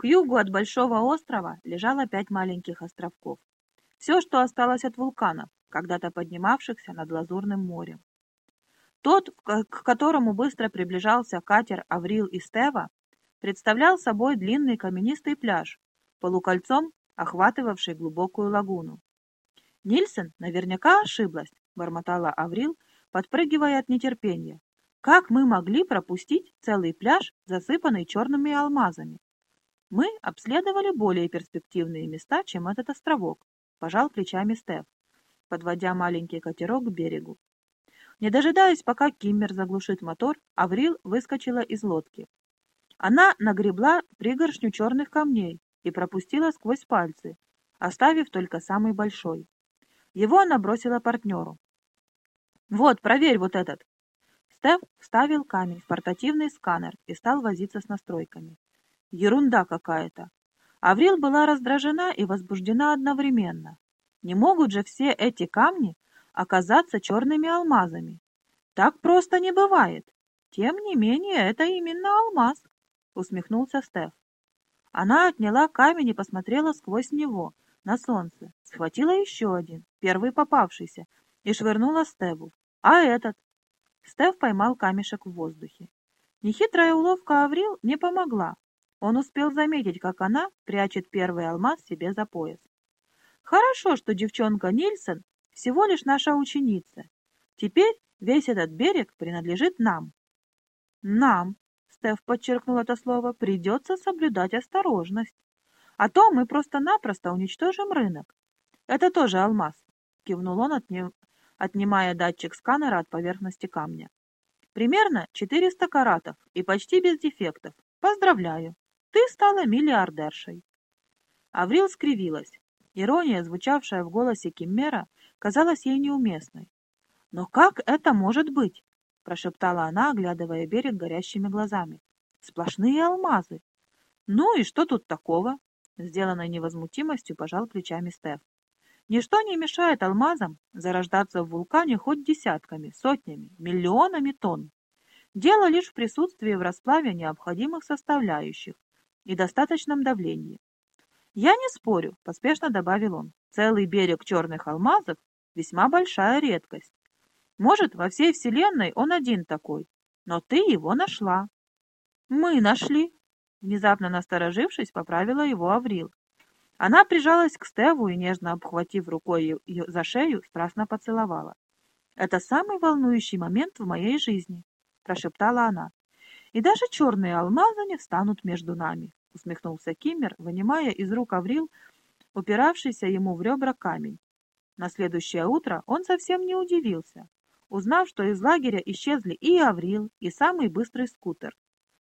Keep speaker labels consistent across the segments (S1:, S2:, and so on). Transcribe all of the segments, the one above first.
S1: К югу от Большого острова лежало пять маленьких островков. Все, что осталось от вулканов, когда-то поднимавшихся над Лазурным морем. Тот, к которому быстро приближался катер Аврил и Стева, представлял собой длинный каменистый пляж, полукольцом охватывавший глубокую лагуну. Нильсон наверняка ошиблась, бормотала Аврил, подпрыгивая от нетерпения. Как мы могли пропустить целый пляж, засыпанный черными алмазами? Мы обследовали более перспективные места, чем этот островок, пожал плечами Стеф, подводя маленький катерок к берегу. Не дожидаясь, пока Киммер заглушит мотор, Аврил выскочила из лодки. Она нагребла пригоршню черных камней и пропустила сквозь пальцы, оставив только самый большой. Его она бросила партнеру. «Вот, проверь вот этот!» Стеф вставил камень в портативный сканер и стал возиться с настройками. Ерунда какая-то. Аврил была раздражена и возбуждена одновременно. Не могут же все эти камни оказаться черными алмазами. Так просто не бывает. Тем не менее, это именно алмаз, усмехнулся Стеф. Она отняла камень и посмотрела сквозь него, на солнце, схватила еще один, первый попавшийся, и швырнула Стеву. А этот? Стев поймал камешек в воздухе. Нехитрая уловка Аврил не помогла. Он успел заметить, как она прячет первый алмаз себе за пояс. Хорошо, что девчонка Нильсон всего лишь наша ученица. Теперь весь этот берег принадлежит нам. Нам, Стеф подчеркнул это слово, придется соблюдать осторожность. А то мы просто-напросто уничтожим рынок. Это тоже алмаз, кивнул он, отним... отнимая датчик сканера от поверхности камня. Примерно 400 каратов и почти без дефектов. Поздравляю. Ты стала миллиардершей. Аврил скривилась. Ирония, звучавшая в голосе Киммера, казалась ей неуместной. «Но как это может быть?» — прошептала она, оглядывая берег горящими глазами. «Сплошные алмазы!» «Ну и что тут такого?» — сделанной невозмутимостью пожал плечами Стеф. «Ничто не мешает алмазам зарождаться в вулкане хоть десятками, сотнями, миллионами тонн. Дело лишь в присутствии в расплаве необходимых составляющих, и достаточном давлении. «Я не спорю», — поспешно добавил он. «Целый берег черных алмазов — весьма большая редкость. Может, во всей Вселенной он один такой, но ты его нашла». «Мы нашли», — внезапно насторожившись, поправила его Аврил. Она прижалась к Стеву и, нежно обхватив рукой ее за шею, страстно поцеловала. «Это самый волнующий момент в моей жизни», — прошептала она. И даже черные алмазы не встанут между нами, — усмехнулся Киммер, вынимая из рук Аврил упиравшийся ему в ребра камень. На следующее утро он совсем не удивился, узнав, что из лагеря исчезли и Аврил, и самый быстрый скутер.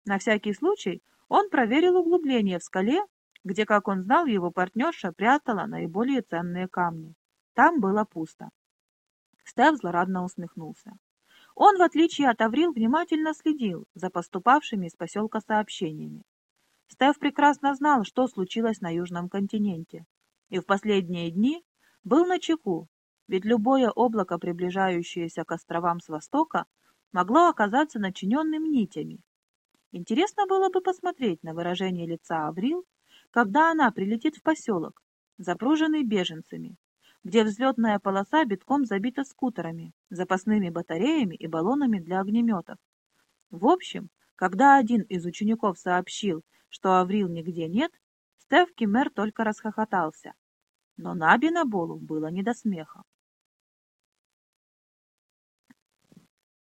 S1: На всякий случай он проверил углубление в скале, где, как он знал, его партнерша прятала наиболее ценные камни. Там было пусто. Стеф злорадно усмехнулся. Он, в отличие от Аврил, внимательно следил за поступавшими из поселка сообщениями. Стеф прекрасно знал, что случилось на Южном континенте, и в последние дни был на чеку, ведь любое облако, приближающееся к островам с востока, могло оказаться начиненным нитями. Интересно было бы посмотреть на выражение лица Аврил, когда она прилетит в поселок, запруженный беженцами, где взлетная полоса битком забита скутерами, запасными батареями и баллонами для огнеметов. В общем, когда один из учеников сообщил, что Аврил нигде нет, Стеф Кимер только расхохотался. Но Наби на Болу было не до смеха.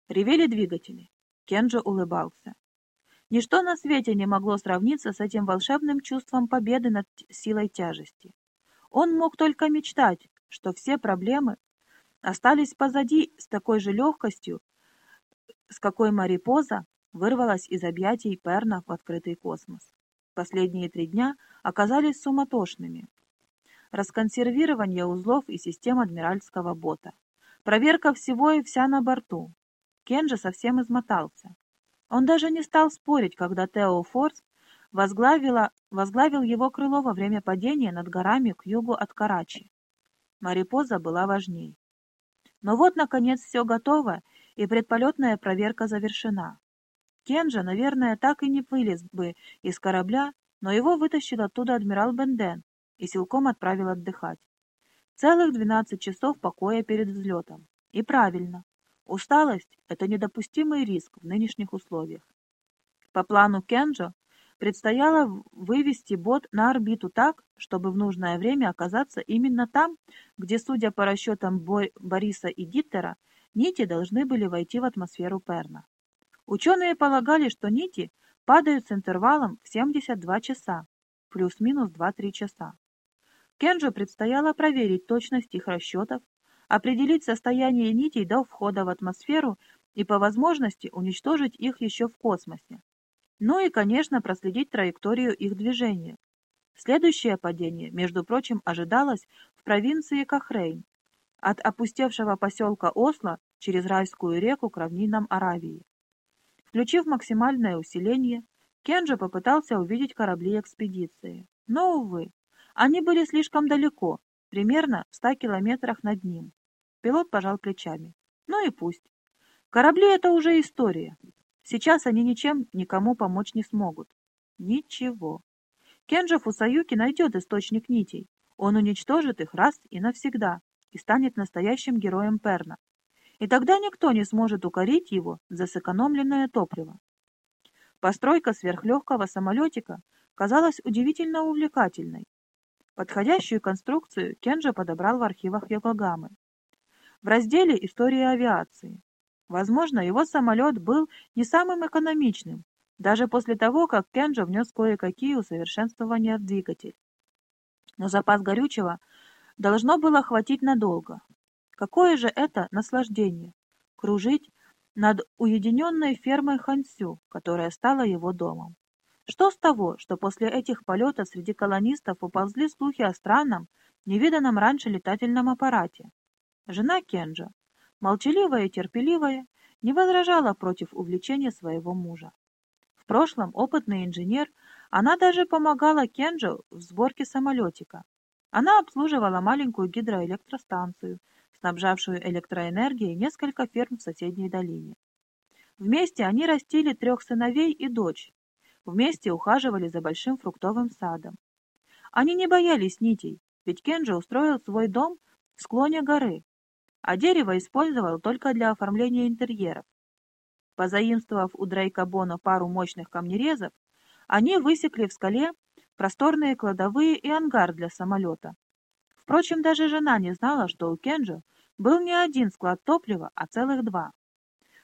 S1: Ревели двигатели. Кенджо улыбался. Ничто на свете не могло сравниться с этим волшебным чувством победы над силой тяжести. Он мог только мечтать, что все проблемы остались позади с такой же легкостью, с какой Марипоза вырвалась из объятий Перна в открытый космос. Последние три дня оказались суматошными. Расконсервирование узлов и систем адмиральского бота. Проверка всего и вся на борту. Кенджи совсем измотался. Он даже не стал спорить, когда Тео Форс возглавила, возглавил его крыло во время падения над горами к югу от Карачи. Марипоза была важней. Но вот, наконец, все готово, и предполетная проверка завершена. Кенджа, наверное, так и не вылез бы из корабля, но его вытащил оттуда адмирал Бенден и силком отправил отдыхать. Целых 12 часов покоя перед взлетом. И правильно. Усталость – это недопустимый риск в нынешних условиях. По плану Кенджо предстояло вывести бот на орбиту так, чтобы в нужное время оказаться именно там, где, судя по расчетам Бориса и Диттера, нити должны были войти в атмосферу Перна. Ученые полагали, что нити падают с интервалом в 72 часа, плюс-минус 2-3 часа. Кенджо предстояло проверить точность их расчетов, определить состояние нитей до входа в атмосферу и по возможности уничтожить их еще в космосе. Ну и, конечно, проследить траекторию их движения. Следующее падение, между прочим, ожидалось в провинции Кахрейн, от опустевшего поселка Осло через Райскую реку к равнинам Аравии. Включив максимальное усиление, Кенджи попытался увидеть корабли экспедиции. Но, увы, они были слишком далеко, примерно в ста километрах над ним. Пилот пожал плечами. Ну и пусть. Корабли — это уже история. Сейчас они ничем никому помочь не смогут. Ничего. Кенджи Фусаюки найдет источник нитей. Он уничтожит их раз и навсегда и станет настоящим героем Перна. И тогда никто не сможет укорить его за сэкономленное топливо. Постройка сверхлегкого самолетика казалась удивительно увлекательной. Подходящую конструкцию Кенджи подобрал в архивах Йокогамы. В разделе «История авиации» Возможно, его самолет был не самым экономичным, даже после того, как Кенджо внес кое-какие усовершенствования в двигатель. Но запас горючего должно было хватить надолго. Какое же это наслаждение — кружить над уединенной фермой Хансю, которая стала его домом. Что с того, что после этих полетов среди колонистов уползли слухи о странном, невиданном раньше летательном аппарате? Жена Кенджа, молчаливая и терпеливая, не возражала против увлечения своего мужа. В прошлом опытный инженер, она даже помогала Кенджо в сборке самолетика. Она обслуживала маленькую гидроэлектростанцию, снабжавшую электроэнергией несколько ферм в соседней долине. Вместе они растили трех сыновей и дочь, вместе ухаживали за большим фруктовым садом. Они не боялись нитей, ведь Кенджи устроил свой дом в склоне горы, а дерево использовал только для оформления интерьеров. Позаимствовав у Дрейка Бона пару мощных камнерезов, они высекли в скале просторные кладовые и ангар для самолета. Впрочем, даже жена не знала, что у Кенджо был не один склад топлива, а целых два.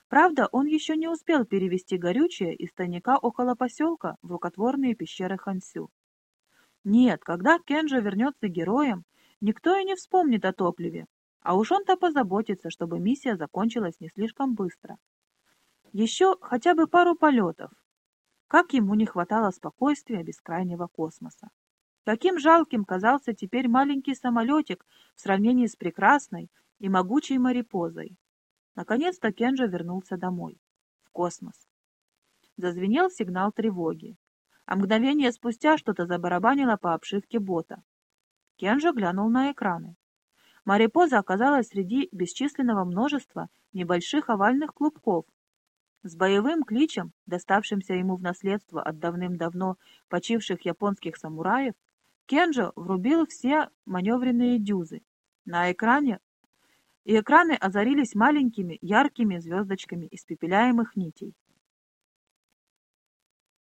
S1: Правда, он еще не успел перевести горючее из тайника около поселка в рукотворные пещеры Хансю. Нет, когда Кенджо вернется героем, никто и не вспомнит о топливе, а уж он-то позаботится, чтобы миссия закончилась не слишком быстро. Еще хотя бы пару полетов. Как ему не хватало спокойствия бескрайнего космоса. Каким жалким казался теперь маленький самолетик в сравнении с прекрасной и могучей морепозой. Наконец-то Кенджо вернулся домой, в космос. Зазвенел сигнал тревоги, а мгновение спустя что-то забарабанило по обшивке бота. Кенджо глянул на экраны. Марипоза оказалась среди бесчисленного множества небольших овальных клубков. С боевым кличем, доставшимся ему в наследство от давным-давно почивших японских самураев, Кенджо врубил все маневренные дюзы. На экране и экраны озарились маленькими яркими звездочками испепеляемых нитей.